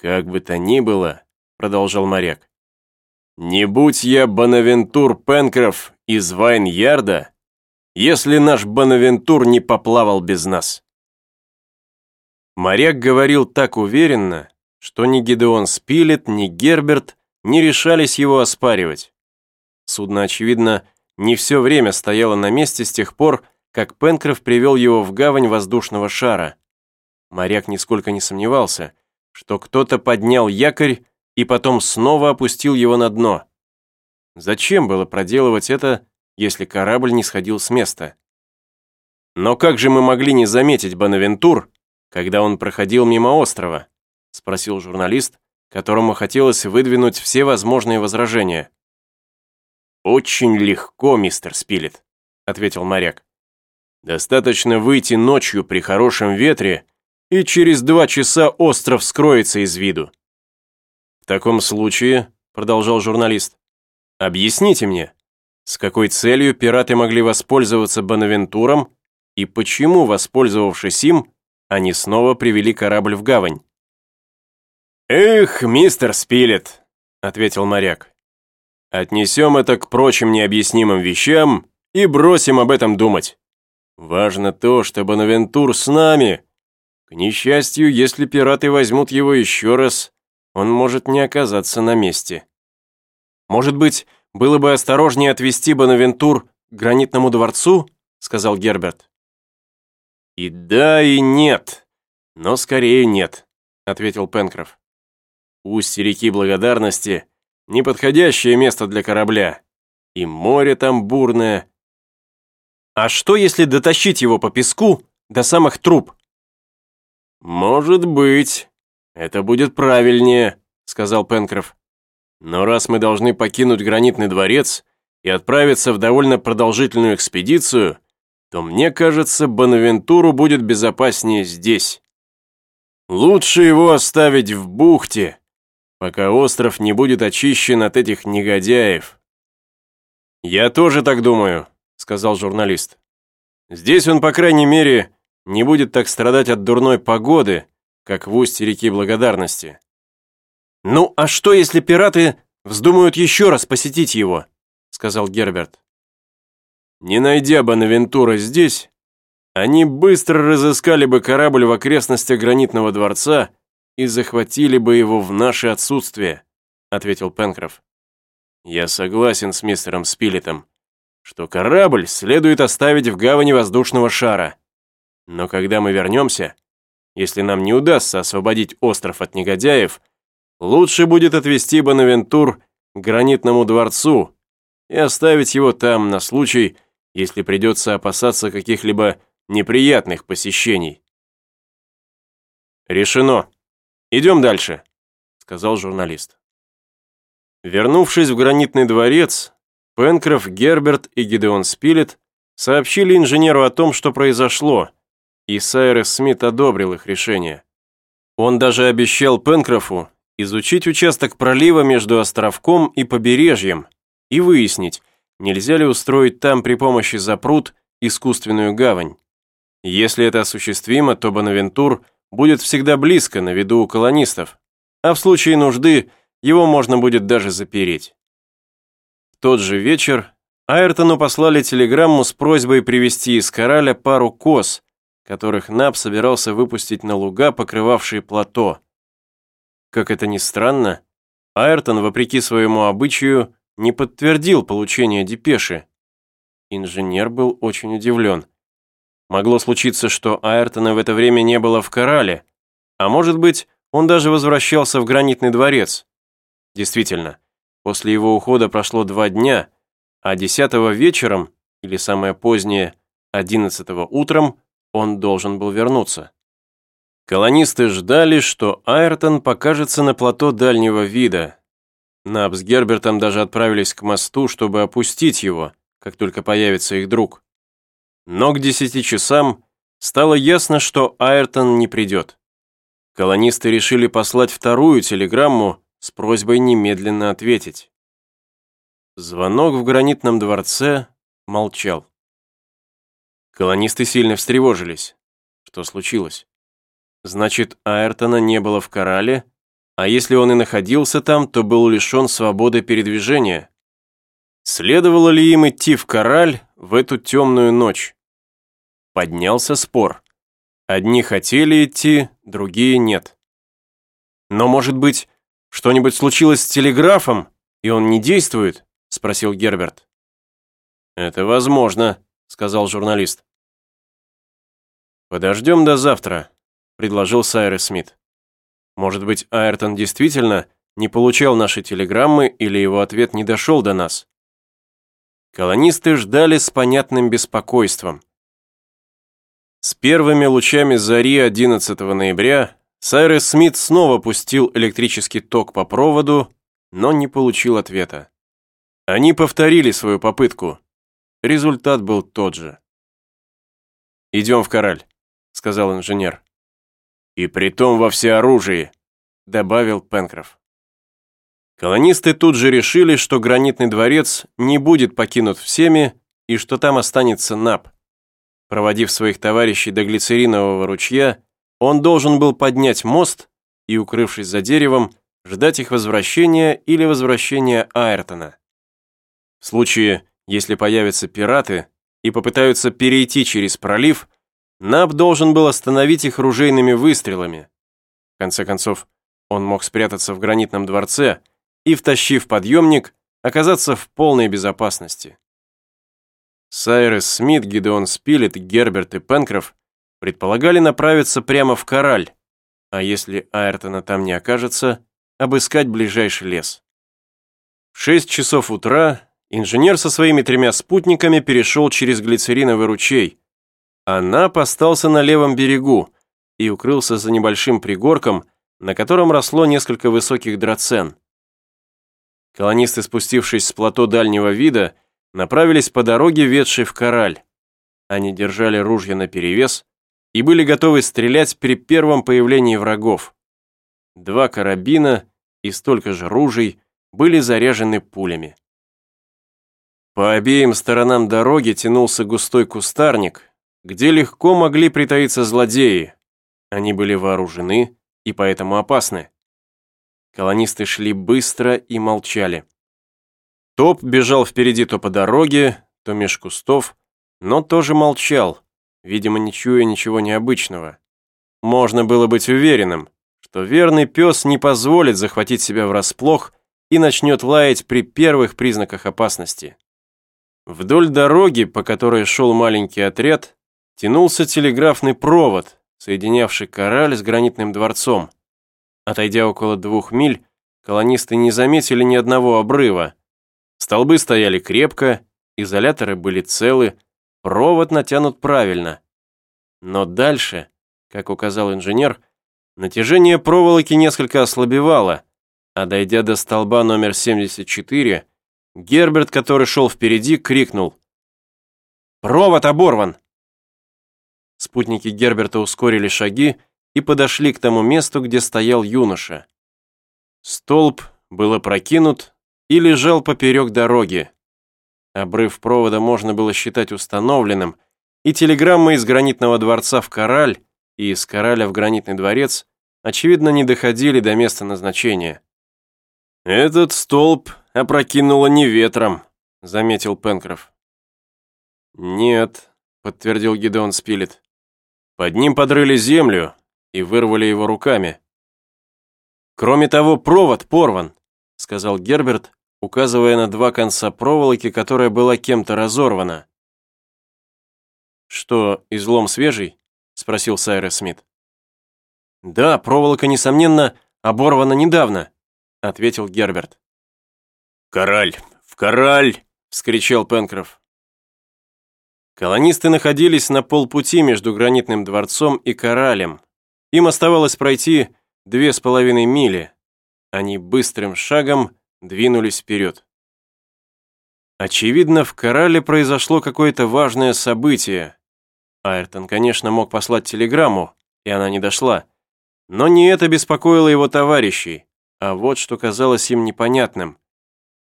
«Как бы то ни было», — продолжал моряк, «не будь я Бонавентур Пенкроф из Вайн-Ярда, если наш Бонавентур не поплавал без нас». Моряк говорил так уверенно, что ни Гидеон Спилет, ни Герберт не решались его оспаривать. Судно, очевидно, не все время стояло на месте с тех пор, как Пенкроф привел его в гавань воздушного шара. Моряк нисколько не сомневался, что кто-то поднял якорь и потом снова опустил его на дно. Зачем было проделывать это, если корабль не сходил с места? Но как же мы могли не заметить Бонавентур, когда он проходил мимо острова? Спросил журналист, которому хотелось выдвинуть все возможные возражения. «Очень легко, мистер Спилет», — ответил моряк. «Достаточно выйти ночью при хорошем ветре, и через два часа остров скроется из виду». «В таком случае», — продолжал журналист, — «объясните мне, с какой целью пираты могли воспользоваться Бонавентуром и почему, воспользовавшись им, они снова привели корабль в гавань?» «Эх, мистер Спилет», — ответил моряк, — «отнесем это к прочим необъяснимым вещам и бросим об этом думать. Важно то, что Бонавентур с нами. К несчастью, если пираты возьмут его еще раз, он может не оказаться на месте. Может быть, было бы осторожнее отвезти Бонавентур к гранитному дворцу?» — сказал Герберт. «И да, и нет, но скорее нет», — ответил Пенкроф. Устье реки Благодарности – неподходящее место для корабля. И море там бурное. А что, если дотащить его по песку до самых труб? «Может быть. Это будет правильнее», — сказал Пенкроф. «Но раз мы должны покинуть гранитный дворец и отправиться в довольно продолжительную экспедицию, то мне кажется, Бонавентуру будет безопаснее здесь. Лучше его оставить в бухте, пока остров не будет очищен от этих негодяев. «Я тоже так думаю», — сказал журналист. «Здесь он, по крайней мере, не будет так страдать от дурной погоды, как в устье реки Благодарности». «Ну, а что, если пираты вздумают еще раз посетить его?» — сказал Герберт. «Не найдя Бонавентура здесь, они быстро разыскали бы корабль в окрестностях Гранитного дворца и захватили бы его в наше отсутствие», — ответил Пенкроф. «Я согласен с мистером Спилетом, что корабль следует оставить в гавани воздушного шара. Но когда мы вернемся, если нам не удастся освободить остров от негодяев, лучше будет отвезти Бонавентур к гранитному дворцу и оставить его там на случай, если придется опасаться каких-либо неприятных посещений. Решено. «Идем дальше», — сказал журналист. Вернувшись в гранитный дворец, Пенкроф, Герберт и Гидеон Спилет сообщили инженеру о том, что произошло, и Сайрес Смит одобрил их решение. Он даже обещал Пенкрофу изучить участок пролива между островком и побережьем и выяснить, нельзя ли устроить там при помощи запрут искусственную гавань. Если это осуществимо, то Бонавентур – будет всегда близко на виду у колонистов, а в случае нужды его можно будет даже запереть. В тот же вечер Айртону послали телеграмму с просьбой привезти из Кораля пару коз, которых Наб собирался выпустить на луга, покрывавшие плато. Как это ни странно, Айртон, вопреки своему обычаю, не подтвердил получение депеши. Инженер был очень удивлен. Могло случиться, что Айртона в это время не было в Корале, а может быть, он даже возвращался в гранитный дворец. Действительно, после его ухода прошло два дня, а десятого вечером, или самое позднее, одиннадцатого утром, он должен был вернуться. Колонисты ждали, что Айртон покажется на плато дальнего вида. Наб с Гербертом даже отправились к мосту, чтобы опустить его, как только появится их друг. Но к десяти часам стало ясно, что Айртон не придет. Колонисты решили послать вторую телеграмму с просьбой немедленно ответить. Звонок в гранитном дворце молчал. Колонисты сильно встревожились. Что случилось? Значит, Айртона не было в Корале, А если он и находился там, то был лишен свободы передвижения. Следовало ли им идти в Кораль в эту темную ночь? Поднялся спор. Одни хотели идти, другие нет. Но, может быть, что-нибудь случилось с телеграфом, и он не действует? Спросил Герберт. Это возможно, сказал журналист. «Подождем до завтра», — предложил Сайрес Смит. «Может быть, Айртон действительно не получал наши телеграммы или его ответ не дошел до нас?» Колонисты ждали с понятным беспокойством. С первыми лучами зари 11 ноября Сайрес Смит снова пустил электрический ток по проводу, но не получил ответа. Они повторили свою попытку. Результат был тот же. «Идем в Кораль», — сказал инженер. «И притом во всеоружии», — добавил Пенкроф. Колонисты тут же решили, что гранитный дворец не будет покинут всеми и что там останется НАП. Проводив своих товарищей до глицеринового ручья, он должен был поднять мост и, укрывшись за деревом, ждать их возвращения или возвращения Айртона. В случае, если появятся пираты и попытаются перейти через пролив, Наб должен был остановить их ружейными выстрелами. В конце концов, он мог спрятаться в гранитном дворце и, втащив подъемник, оказаться в полной безопасности. Сайрес Смит, Гидеон Спилет, Герберт и Пенкроф предполагали направиться прямо в Кораль, а если Айртона там не окажется, обыскать ближайший лес. В 6 часов утра инженер со своими тремя спутниками перешел через глицериновый ручей, Анап остался на левом берегу и укрылся за небольшим пригорком, на котором росло несколько высоких драцен. Колонисты, спустившись с плато дальнего вида, направились по дороге, ведшей в Кораль. Они держали ружья наперевес и были готовы стрелять при первом появлении врагов. Два карабина и столько же ружей были заряжены пулями. По обеим сторонам дороги тянулся густой кустарник, где легко могли притаиться злодеи. Они были вооружены и поэтому опасны. Колонисты шли быстро и молчали. Топ бежал впереди то по дороге, то меж кустов, но тоже молчал, видимо, не чуя ничего необычного. Можно было быть уверенным, что верный пес не позволит захватить себя врасплох и начнет лаять при первых признаках опасности. Вдоль дороги, по которой шел маленький отряд, тянулся телеграфный провод, соединявший Кораль с гранитным дворцом. Отойдя около двух миль, колонисты не заметили ни одного обрыва. Столбы стояли крепко, изоляторы были целы, провод натянут правильно. Но дальше, как указал инженер, натяжение проволоки несколько ослабевало, а дойдя до столба номер 74, Герберт, который шел впереди, крикнул «Провод оборван!» Спутники Герберта ускорили шаги и подошли к тому месту, где стоял юноша. Столб был опрокинут и лежал поперек дороги. Обрыв провода можно было считать установленным, и телеграммы из гранитного дворца в Кораль и из Кораля в гранитный дворец очевидно не доходили до места назначения. «Этот столб опрокинуло не ветром», — заметил Пенкроф. «Нет», — подтвердил Гидеон Спилет. Под ним подрыли землю и вырвали его руками. «Кроме того, провод порван», — сказал Герберт, указывая на два конца проволоки, которая была кем-то разорвана. «Что, излом свежий?» — спросил Сайрес Смит. «Да, проволока, несомненно, оборвана недавно», — ответил Герберт. «Кораль! В кораль!» — вскричал Пенкроф. Колонисты находились на полпути между гранитным дворцом и Коралем. Им оставалось пройти две с половиной мили. Они быстрым шагом двинулись вперед. Очевидно, в Корале произошло какое-то важное событие. Айртон, конечно, мог послать телеграмму, и она не дошла. Но не это беспокоило его товарищей, а вот что казалось им непонятным.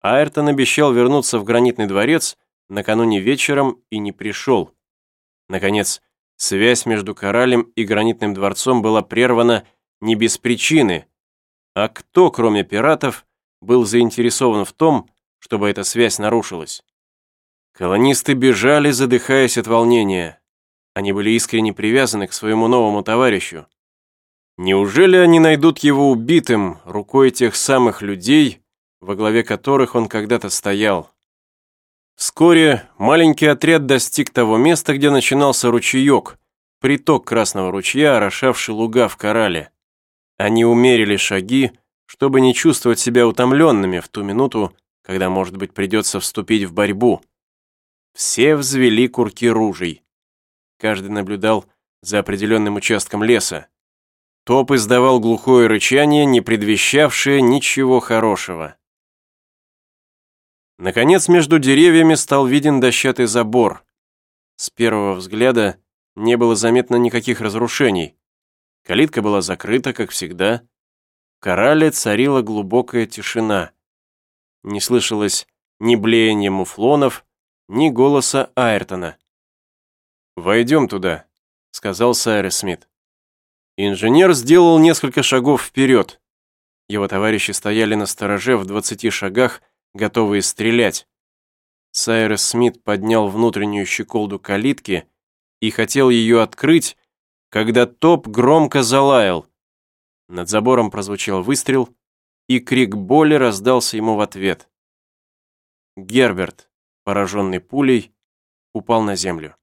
Айртон обещал вернуться в гранитный дворец накануне вечером и не пришел. Наконец, связь между Коралем и Гранитным дворцом была прервана не без причины. А кто, кроме пиратов, был заинтересован в том, чтобы эта связь нарушилась? Колонисты бежали, задыхаясь от волнения. Они были искренне привязаны к своему новому товарищу. Неужели они найдут его убитым рукой тех самых людей, во главе которых он когда-то стоял? Вскоре маленький отряд достиг того места, где начинался ручеек, приток Красного ручья, орошавший луга в Корале. Они умерили шаги, чтобы не чувствовать себя утомленными в ту минуту, когда, может быть, придется вступить в борьбу. Все взвели курки ружей. Каждый наблюдал за определенным участком леса. Топ издавал глухое рычание, не предвещавшее ничего хорошего. Наконец, между деревьями стал виден дощатый забор. С первого взгляда не было заметно никаких разрушений. Калитка была закрыта, как всегда. В корале царила глубокая тишина. Не слышалось ни блеяния муфлонов, ни голоса Айртона. «Войдем туда», — сказал Сайрес Смит. Инженер сделал несколько шагов вперед. Его товарищи стояли на стороже в двадцати шагах, готовые стрелять. Сайрес Смит поднял внутреннюю щеколду калитки и хотел ее открыть, когда топ громко залаял. Над забором прозвучал выстрел, и крик боли раздался ему в ответ. Герберт, пораженный пулей, упал на землю.